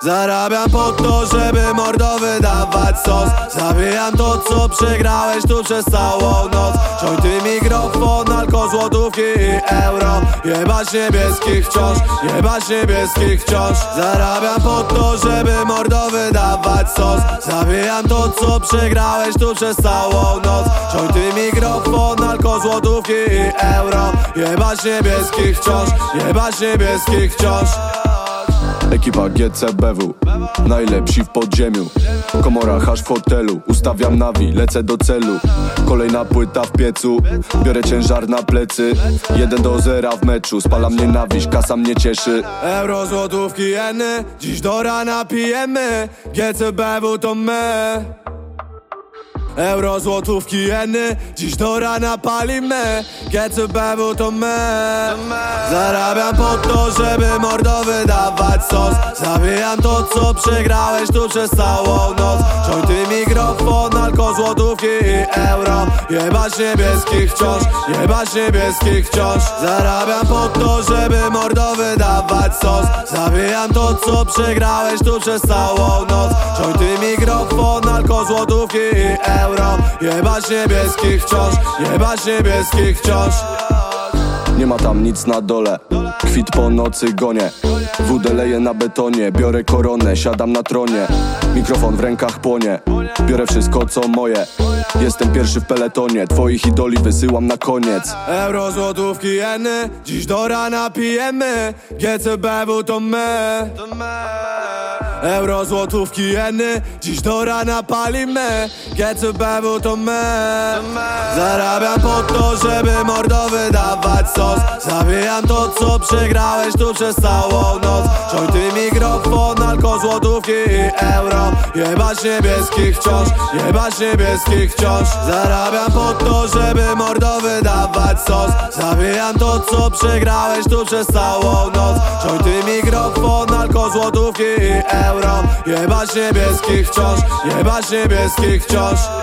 Zarabiam po to, żeby mordo wydawać sos. Zabijam to, co przegrałeś tu przez całą noc. Jointy, mikrofon, alko, złotówki i euro. Jebać niebieskich wciąż, jebać niebieskich wciąż. Zarabiam po to, żeby mordo wydawać sos. Zabijam to, co przegrałeś tu przez całą noc. Jointy, mikrofon, alko, złotówki i euro. Jebać niebieskich wciąż, jebać niebieskich wciąż Ekipa GCBW Najlepsi w podziemiu. Komora hasz w hotelu Ustawiam nawi, lecę do celu. Kolejna płyta w piecu Biorę ciężar na plecy. Jeden do zera w meczu Spala mnie nawiś, kasa mnie cieszy. Euro, złotówki, jeny Dziś do rana pijemy. GCBW to my Euro, złotówki, jeny. Dziś do rana palimy. GCBW to my. Zarabiam po to, żeby mordo wydawać sos. Zabijam to, co przegrałeś tu przez całą noc. Jointy, mikrofon, alko, złotówki i euro. Jebać niebieskich wciąż, jebać niebieskich wciąż. Zarabiam po to, żeby mordo wydawać sos. Zabijam to, co przegrałeś tu przez całą noc. Jointy, mikrofon, alko, złotówki i euro. Jebać niebieskich wciąż, jebać niebieskich wciąż. Nie ma tam nic na dole Kwit po nocy gonie. Wódę leję na betonie Biorę koronę, siadam na tronie. Mikrofon w rękach płonie Biorę wszystko co moje. Jestem pierwszy w peletonie Twoich idoli wysyłam na koniec. Euro, złotówki, jeny Dziś do rana pijemy. GCBW to my Euro, złotówki, jeny. Dziś do rana palimy. GCBW to my. Zarabiam po to, żeby mordo wydawać sos. Zabijam to, co przegrałeś tu przez całą noc. Jointy, mikrofon, alko, złotówki i euro. Jebać niebieskich wciąż, jebać niebieskich wciąż. Zarabiam po to, żeby mordo wydawać sos. Zabijam to, co przegrałeś tu przez całą noc. Jointy, mikrofon, złotówki i euro. Jebać niebieskich wciąż, jebać niebieskich wciąż